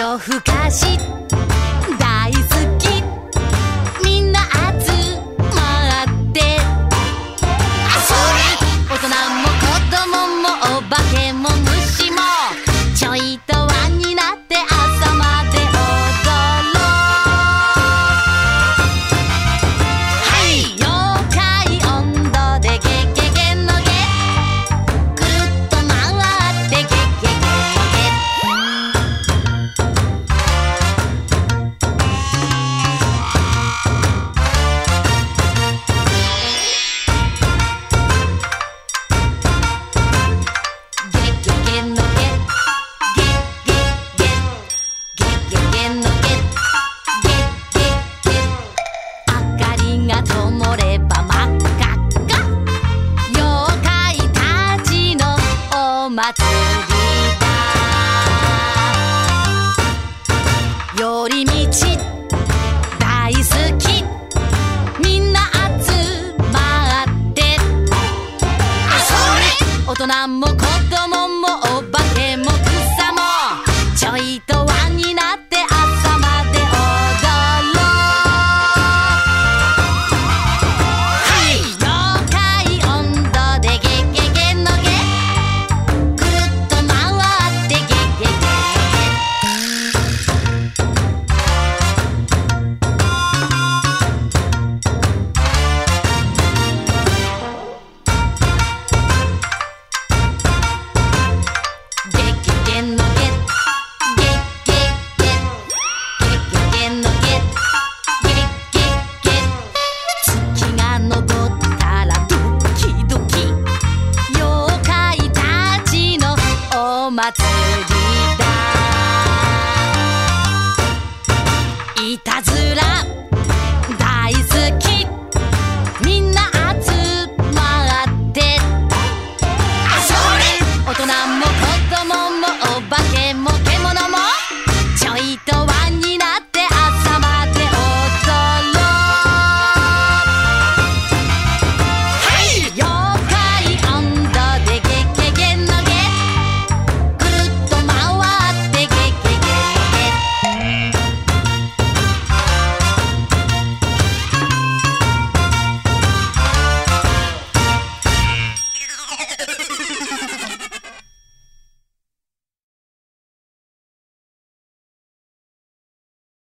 夜更かし大好き。みんな集まって。あそれ。大人も子供もお化けも無ても子供もおば